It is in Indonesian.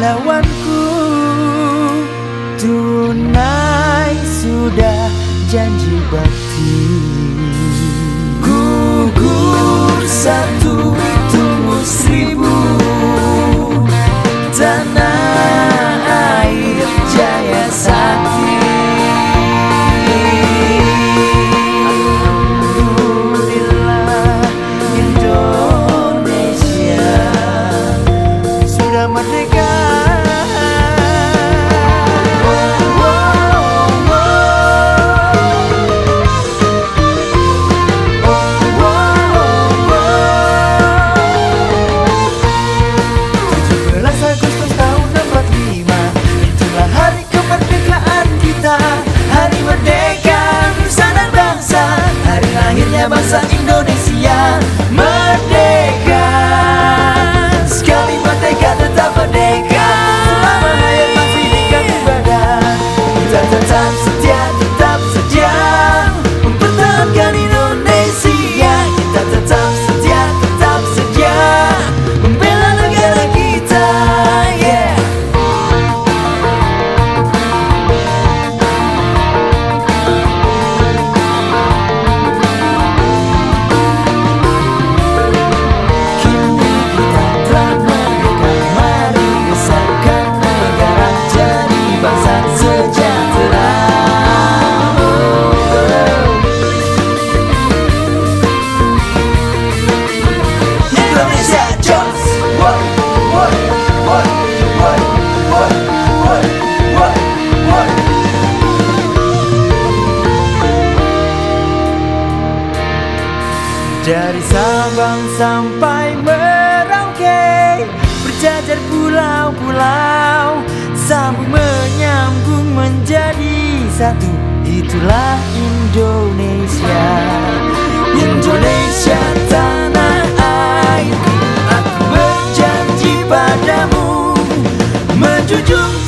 lawanku. Tunai sudah janji bakti. budaya bangsa Indonesia merdeka. Dari Sabang sampai Merauke Berjajar pulau-pulau Sambung menyambung menjadi satu. Itulah Indonesia. Indonesia tanah air Aku berjanji padamu Menjunjung